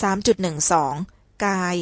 สามจุดหนึ่งสองกาย